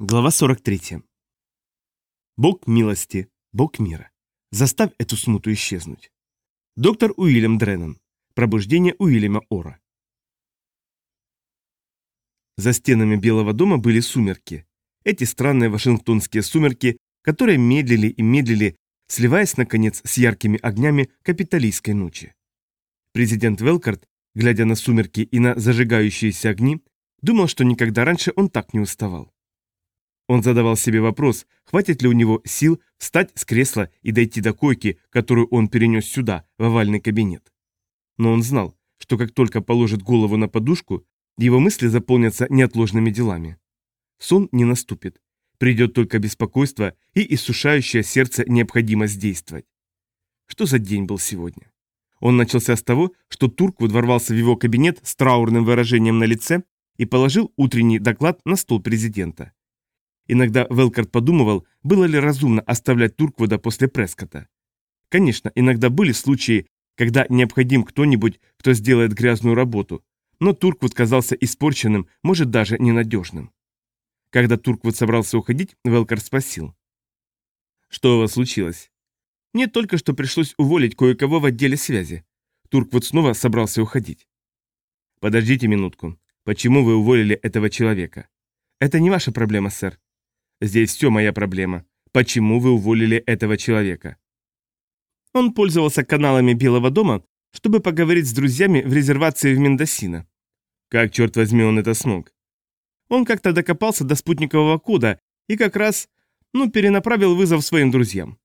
Глава 43. Бог милости, Бог мира. Заставь эту смуту исчезнуть. Доктор Уильям Дреннон. Пробуждение Уильяма Ора. За стенами Белого дома были сумерки. Эти странные вашингтонские сумерки, которые медлили и медлили, сливаясь, наконец, с яркими огнями капиталистской ночи. Президент Велкарт, глядя на сумерки и на зажигающиеся огни, думал, что никогда раньше он так не уставал. Он задавал себе вопрос, хватит ли у него сил встать с кресла и дойти до койки, которую он перенес сюда, в овальный кабинет. Но он знал, что как только положит голову на подушку, его мысли заполнятся неотложными делами. Сон не наступит. Придет только беспокойство и иссушающее сердце необходимость действовать. Что за день был сегодня? Он начался с того, что Турквуд ворвался в его кабинет с траурным выражением на лице и положил утренний доклад на стол президента. Иногда Велкарт подумывал, было ли разумно оставлять Турквуда после Прескота. Конечно, иногда были случаи, когда необходим кто-нибудь, кто сделает грязную работу, но Турквуд казался испорченным, может даже ненадежным. Когда Турквуд собрался уходить, Велкарт спросил. «Что у вас случилось?» «Мне только что пришлось уволить кое-кого в отделе связи». Турквуд снова собрался уходить. «Подождите минутку. Почему вы уволили этого человека?» «Это не ваша проблема, сэр. Здесь все моя проблема. Почему вы уволили этого человека? Он пользовался каналами Белого дома, чтобы поговорить с друзьями в резервации в Мендосино. Как, черт возьми, он это смог? Он как-то докопался до спутникового кода и как раз, ну, перенаправил вызов своим друзьям.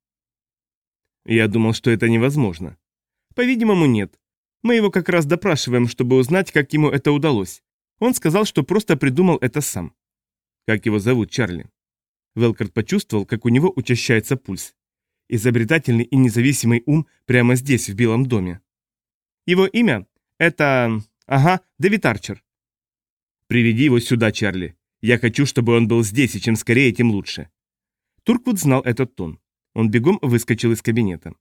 Я думал, что это невозможно. По-видимому, нет. Мы его как раз допрашиваем, чтобы узнать, как ему это удалось. Он сказал, что просто придумал это сам. Как его зовут, Чарли? Велкарт почувствовал, как у него учащается пульс. Изобретательный и независимый ум прямо здесь, в Белом доме. Его имя — это... Ага, Дэвид Арчер. Приведи его сюда, Чарли. Я хочу, чтобы он был здесь, и чем скорее, тем лучше. Турквуд знал этот тон. Он бегом выскочил из кабинета.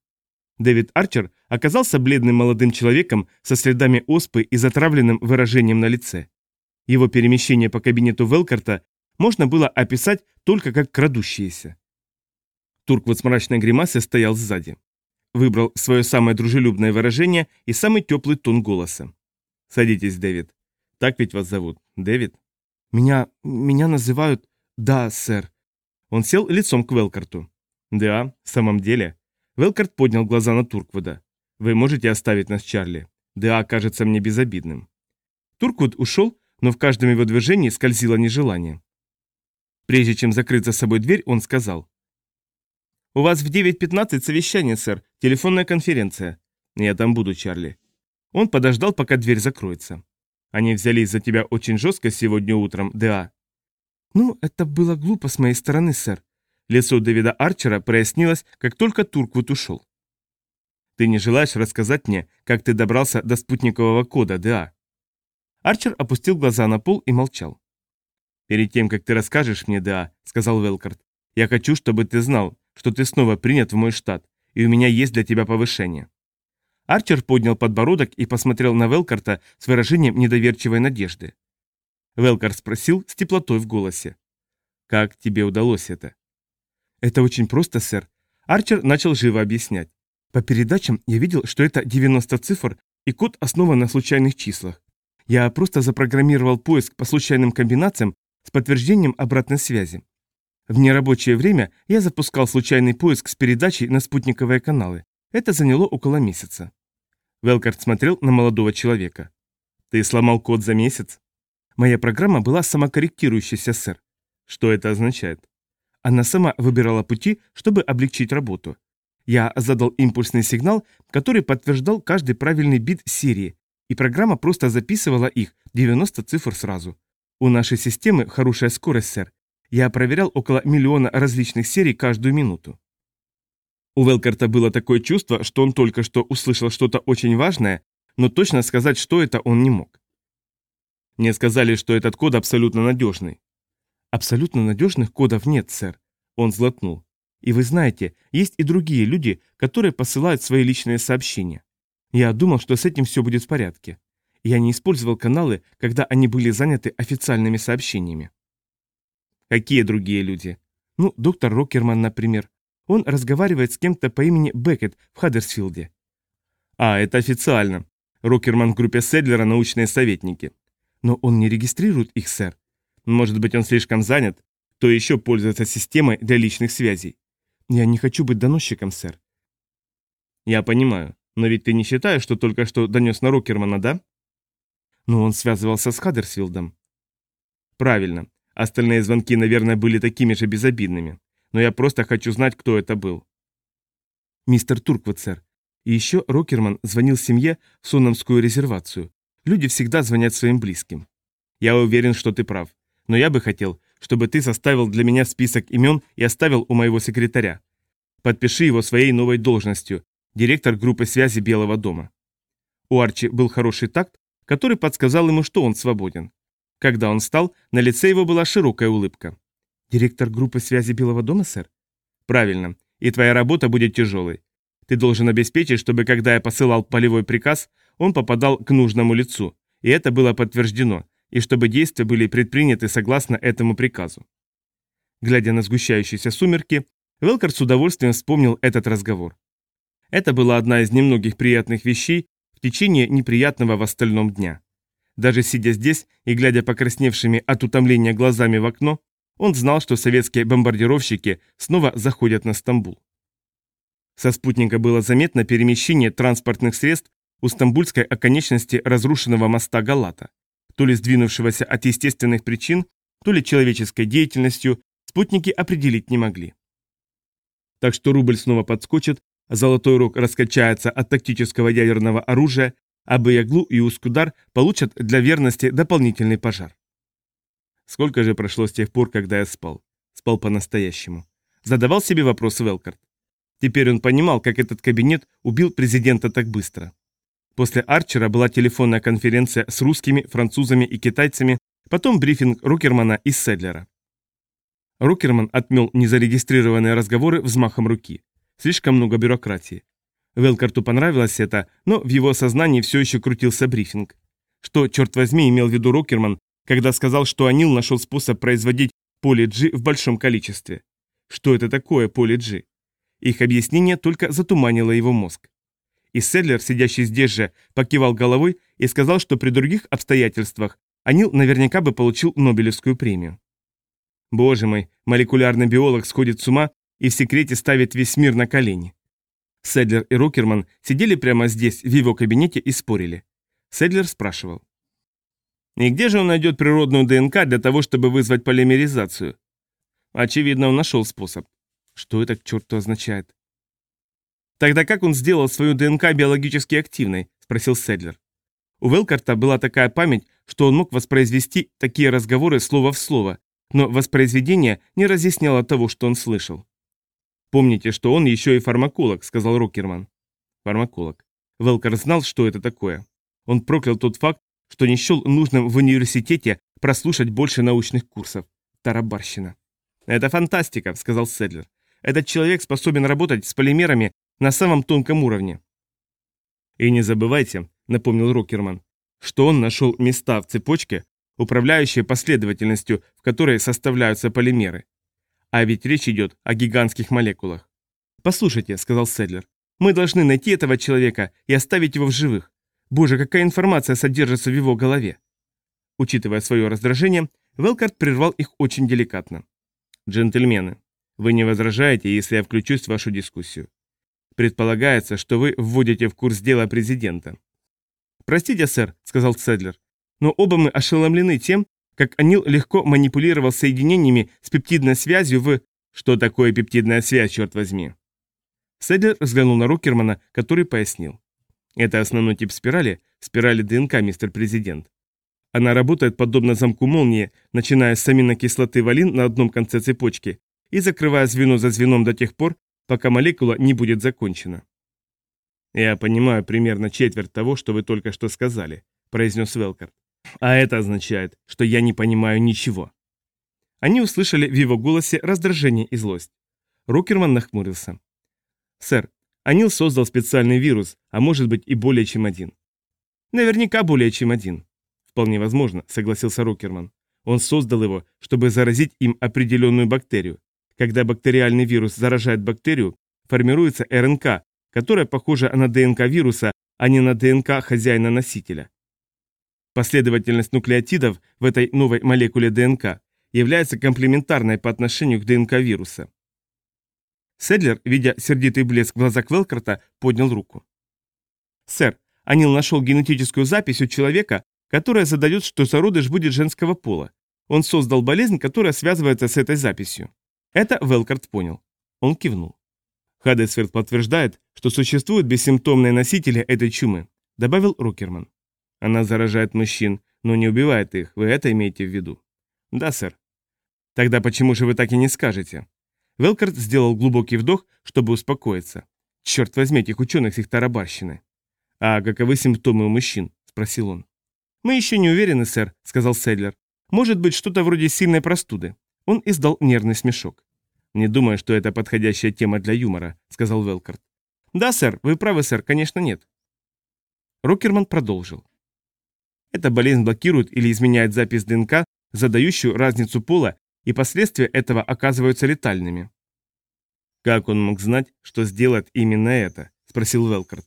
Дэвид Арчер оказался бледным молодым человеком со следами оспы и затравленным выражением на лице. Его перемещение по кабинету Велкарта можно было описать только как крадущиеся. Турквуд с мрачной гримасой стоял сзади. Выбрал свое самое дружелюбное выражение и самый теплый тон голоса. «Садитесь, Дэвид. Так ведь вас зовут, Дэвид?» «Меня... меня называют... Да, сэр». Он сел лицом к Велкарту. «Да, в самом деле». Велкарт поднял глаза на Турквуда. «Вы можете оставить нас, Чарли? Да, кажется мне безобидным». Турквуд ушел, но в каждом его движении скользило нежелание. Прежде чем закрыть за собой дверь, он сказал. «У вас в 9.15 совещание, сэр. Телефонная конференция». «Я там буду, Чарли». Он подождал, пока дверь закроется. «Они взялись за тебя очень жестко сегодня утром, да?» «Ну, это было глупо с моей стороны, сэр». Лицо Дэвида Арчера прояснилось, как только Турквуд ушел. «Ты не желаешь рассказать мне, как ты добрался до спутникового кода, да?» Арчер опустил глаза на пол и молчал. «Перед тем, как ты расскажешь мне, да», — сказал Велкарт, — «я хочу, чтобы ты знал, что ты снова принят в мой штат, и у меня есть для тебя повышение». Арчер поднял подбородок и посмотрел на Велкарта с выражением недоверчивой надежды. Велкарт спросил с теплотой в голосе. «Как тебе удалось это?» «Это очень просто, сэр». Арчер начал живо объяснять. «По передачам я видел, что это 90 цифр, и код основан на случайных числах. Я просто запрограммировал поиск по случайным комбинациям с подтверждением обратной связи. В нерабочее время я запускал случайный поиск с передачей на спутниковые каналы. Это заняло около месяца. Велкарт смотрел на молодого человека. «Ты сломал код за месяц?» «Моя программа была самокорректирующейся, сэр». «Что это означает?» Она сама выбирала пути, чтобы облегчить работу. Я задал импульсный сигнал, который подтверждал каждый правильный бит серии, и программа просто записывала их, 90 цифр сразу. У нашей системы хорошая скорость, сэр. Я проверял около миллиона различных серий каждую минуту. У Велкарта было такое чувство, что он только что услышал что-то очень важное, но точно сказать, что это, он не мог. Мне сказали, что этот код абсолютно надежный. Абсолютно надежных кодов нет, сэр. Он злотнул. И вы знаете, есть и другие люди, которые посылают свои личные сообщения. Я думал, что с этим все будет в порядке. Я не использовал каналы, когда они были заняты официальными сообщениями. Какие другие люди? Ну, доктор Рокерман, например. Он разговаривает с кем-то по имени Беккет в Хаддерсфилде. А, это официально. Рокерман в группе Седлера научные советники. Но он не регистрирует их, сэр. Может быть, он слишком занят? Кто еще пользуется системой для личных связей? Я не хочу быть доносчиком, сэр. Я понимаю. Но ведь ты не считаешь, что только что донес на Рокермана, да? Но он связывался с Хаддерсфилдом. Правильно. Остальные звонки, наверное, были такими же безобидными. Но я просто хочу знать, кто это был. Мистер Турквуд, сэр. И еще Рокерман звонил семье в Соннамскую резервацию. Люди всегда звонят своим близким. Я уверен, что ты прав. Но я бы хотел, чтобы ты составил для меня список имен и оставил у моего секретаря. Подпиши его своей новой должностью, директор группы связи Белого дома. У Арчи был хороший такт, который подсказал ему, что он свободен. Когда он встал, на лице его была широкая улыбка. «Директор группы связи Белого дома, сэр?» «Правильно. И твоя работа будет тяжелой. Ты должен обеспечить, чтобы, когда я посылал полевой приказ, он попадал к нужному лицу, и это было подтверждено, и чтобы действия были предприняты согласно этому приказу». Глядя на сгущающиеся сумерки, Велкар с удовольствием вспомнил этот разговор. Это была одна из немногих приятных вещей в течение неприятного в остальном дня. Даже сидя здесь и глядя покрасневшими от утомления глазами в окно, он знал, что советские бомбардировщики снова заходят на Стамбул. Со спутника было заметно перемещение транспортных средств у стамбульской оконечности разрушенного моста Галата, то ли сдвинувшегося от естественных причин, то ли человеческой деятельностью, спутники определить не могли. Так что рубль снова подскочит, золотой рог раскачается от тактического ядерного оружия а Баяглу и Ускудар получат для верности дополнительный пожар. Сколько же прошло с тех пор, когда я спал? Спал по-настоящему. Задавал себе вопрос Велкарт. Теперь он понимал, как этот кабинет убил президента так быстро. После Арчера была телефонная конференция с русскими, французами и китайцами, потом брифинг Рукермана и Седлера. Рукерман отмел незарегистрированные разговоры взмахом руки. Слишком много бюрократии. Велкарту понравилось это, но в его сознании все еще крутился брифинг. Что, черт возьми, имел в виду Рокерман, когда сказал, что Анил нашел способ производить поле G в большом количестве? Что это такое поле G? Их объяснение только затуманило его мозг. И Седлер, сидящий здесь же, покивал головой и сказал, что при других обстоятельствах Анил наверняка бы получил Нобелевскую премию. Боже мой, молекулярный биолог сходит с ума и в секрете ставит весь мир на колени. Седлер и Рокерман сидели прямо здесь, в его кабинете, и спорили. Седлер спрашивал. «И где же он найдет природную ДНК для того, чтобы вызвать полимеризацию?» Очевидно, он нашел способ. Что это к черту означает? «Тогда как он сделал свою ДНК биологически активной?» – спросил Седлер. У Велкарта была такая память, что он мог воспроизвести такие разговоры слово в слово, но воспроизведение не разъясняло того, что он слышал. «Помните, что он еще и фармаколог», — сказал Рокерман. Фармаколог. Велкер знал, что это такое. Он проклял тот факт, что не счел нужным в университете прослушать больше научных курсов. Тарабарщина. «Это фантастика», — сказал Седлер. «Этот человек способен работать с полимерами на самом тонком уровне». «И не забывайте», — напомнил Рокерман, «что он нашел места в цепочке, управляющие последовательностью, в которой составляются полимеры. А ведь речь идет о гигантских молекулах. «Послушайте», — сказал Седлер, — «мы должны найти этого человека и оставить его в живых. Боже, какая информация содержится в его голове!» Учитывая свое раздражение, Велкарт прервал их очень деликатно. «Джентльмены, вы не возражаете, если я включусь в вашу дискуссию. Предполагается, что вы вводите в курс дела президента». «Простите, сэр», — сказал Седлер, — «но оба мы ошеломлены тем, как Анил легко манипулировал соединениями с пептидной связью в... Что такое пептидная связь, черт возьми? Седлер взглянул на Рокермана, который пояснил. Это основной тип спирали, спирали ДНК, мистер президент. Она работает подобно замку молнии, начиная с аминокислоты валин на одном конце цепочки и закрывая звено за звеном до тех пор, пока молекула не будет закончена. «Я понимаю примерно четверть того, что вы только что сказали», – произнес Велкарт. А это означает, что я не понимаю ничего. Они услышали в его голосе раздражение и злость. Рокерман нахмурился. «Сэр, Анил создал специальный вирус, а может быть и более чем один». «Наверняка более чем один». «Вполне возможно», — согласился Рокерман. Он создал его, чтобы заразить им определенную бактерию. Когда бактериальный вирус заражает бактерию, формируется РНК, которая похожа на ДНК вируса, а не на ДНК хозяина-носителя. Последовательность нуклеотидов в этой новой молекуле ДНК является комплементарной по отношению к ДНК вируса. Седлер, видя сердитый блеск в глазах Велкарта, поднял руку. «Сэр, Анил нашел генетическую запись у человека, которая задает, что зародыш будет женского пола. Он создал болезнь, которая связывается с этой записью». Это Велкарт понял. Он кивнул. Хадесферд подтверждает, что существуют бессимптомные носители этой чумы, добавил Рокерман. Она заражает мужчин, но не убивает их, вы это имеете в виду? Да, сэр. Тогда почему же вы так и не скажете? Велкарт сделал глубокий вдох, чтобы успокоиться. Черт возьми этих ученых с их тарабарщины. А каковы симптомы у мужчин? Спросил он. Мы еще не уверены, сэр, сказал Седлер. Может быть, что-то вроде сильной простуды. Он издал нервный смешок. «Не думаю, что это подходящая тема для юмора», — сказал Велкарт. «Да, сэр, вы правы, сэр, конечно, нет». Рокерман продолжил. Эта болезнь блокирует или изменяет запись ДНК, задающую разницу пола, и последствия этого оказываются летальными. «Как он мог знать, что сделает именно это?» – спросил Велкарт.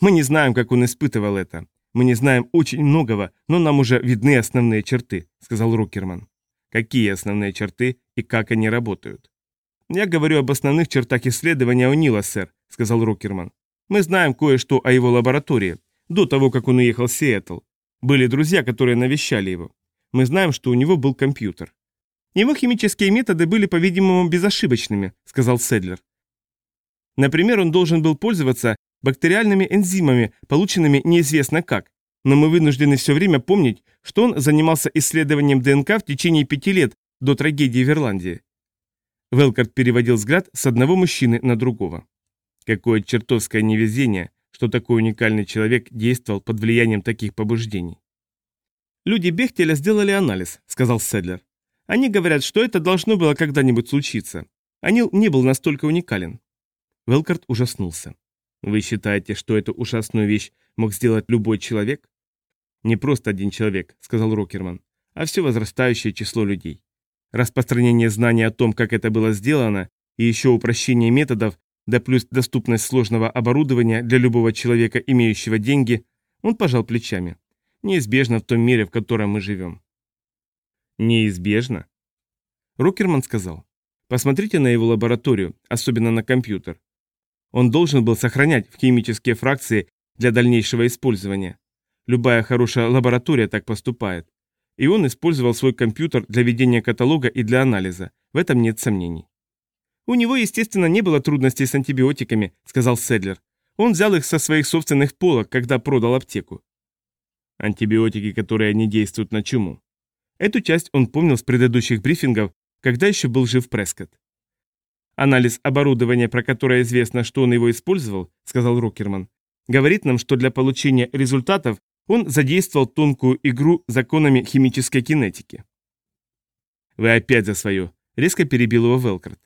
«Мы не знаем, как он испытывал это. Мы не знаем очень многого, но нам уже видны основные черты», – сказал Рокерман. «Какие основные черты и как они работают?» «Я говорю об основных чертах исследования О'Нила, сэр», – сказал Рокерман. «Мы знаем кое-что о его лаборатории, до того, как он уехал в Сиэтл. Были друзья, которые навещали его. Мы знаем, что у него был компьютер. Его химические методы были, по-видимому, безошибочными, сказал Седлер. Например, он должен был пользоваться бактериальными энзимами, полученными неизвестно как, но мы вынуждены все время помнить, что он занимался исследованием ДНК в течение пяти лет до трагедии в Ирландии. Велкарт переводил взгляд с одного мужчины на другого. Какое чертовское невезение, что такой уникальный человек действовал под влиянием таких побуждений. «Люди Бехтеля сделали анализ», — сказал Седлер. «Они говорят, что это должно было когда-нибудь случиться. Анил не был настолько уникален». Велкарт ужаснулся. «Вы считаете, что эту ужасную вещь мог сделать любой человек?» «Не просто один человек», — сказал Рокерман, «а все возрастающее число людей. Распространение знаний о том, как это было сделано, и еще упрощение методов да плюс доступность сложного оборудования для любого человека, имеющего деньги, он пожал плечами. Неизбежно в том мире, в котором мы живем. Неизбежно? Рокерман сказал. Посмотрите на его лабораторию, особенно на компьютер. Он должен был сохранять в химические фракции для дальнейшего использования. Любая хорошая лаборатория так поступает. И он использовал свой компьютер для ведения каталога и для анализа, в этом нет сомнений. «У него, естественно, не было трудностей с антибиотиками», — сказал Седлер. «Он взял их со своих собственных полок, когда продал аптеку». Антибиотики, которые не действуют на чуму. Эту часть он помнил с предыдущих брифингов, когда еще был жив Прескотт. «Анализ оборудования, про которое известно, что он его использовал», — сказал Рокерман, говорит нам, что для получения результатов он задействовал тонкую игру законами химической кинетики. «Вы опять за свое», — резко перебил его Велкарт.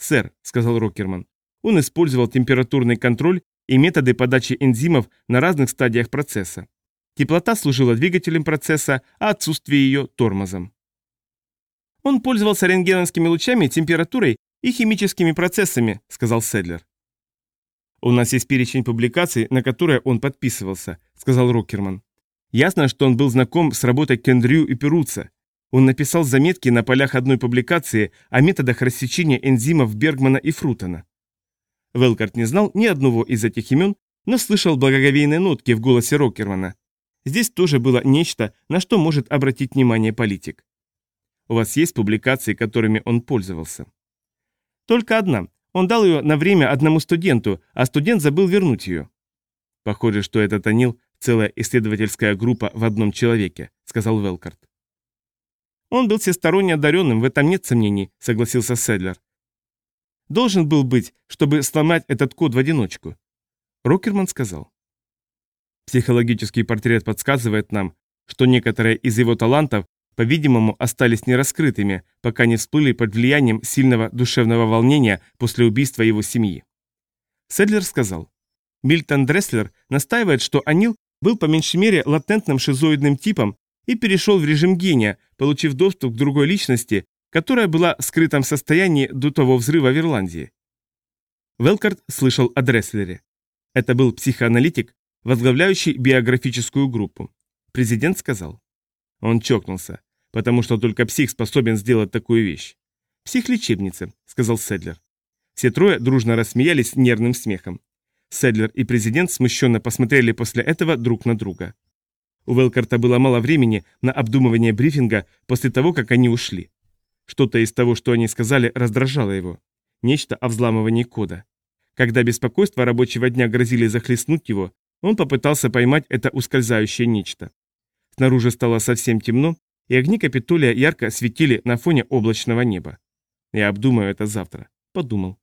«Сэр», — сказал Рокерман, — он использовал температурный контроль и методы подачи энзимов на разных стадиях процесса. Теплота служила двигателем процесса, а отсутствие ее – тормозом. «Он пользовался рентгеновскими лучами, температурой и химическими процессами», – сказал Седлер. «У нас есть перечень публикаций, на которые он подписывался», – сказал Рокерман. «Ясно, что он был знаком с работой Кендрю и Перуца, он написал заметки на полях одной публикации о методах рассечения энзимов Бергмана и Фрутона. Велкарт не знал ни одного из этих имен, но слышал благоговейные нотки в голосе Рокермана. Здесь тоже было нечто, на что может обратить внимание политик. У вас есть публикации, которыми он пользовался? Только одна. Он дал ее на время одному студенту, а студент забыл вернуть ее. Похоже, что это Танил целая исследовательская группа в одном человеке, сказал Велкарт. Он был всесторонне одаренным, в этом нет сомнений, согласился Седлер. Должен был быть, чтобы сломать этот код в одиночку. Рокерман сказал. Психологический портрет подсказывает нам, что некоторые из его талантов, по-видимому, остались нераскрытыми, пока не всплыли под влиянием сильного душевного волнения после убийства его семьи. Седлер сказал. Мильтон Дресслер настаивает, что Анил был по меньшей мере латентным шизоидным типом, и перешел в режим гения, получив доступ к другой личности, которая была в скрытом состоянии до того взрыва в Ирландии. Велкарт слышал о Дресслере. Это был психоаналитик, возглавляющий биографическую группу. Президент сказал. Он чокнулся, потому что только псих способен сделать такую вещь. «Психлечебница», — сказал Седлер. Все трое дружно рассмеялись нервным смехом. Седлер и президент смущенно посмотрели после этого друг на друга. У Велкарта было мало времени на обдумывание брифинга после того, как они ушли. Что-то из того, что они сказали, раздражало его. Нечто о взламывании кода. Когда беспокойство рабочего дня грозили захлестнуть его, он попытался поймать это ускользающее нечто. Снаружи стало совсем темно, и огни Капитолия ярко светили на фоне облачного неба. «Я обдумаю это завтра», — подумал.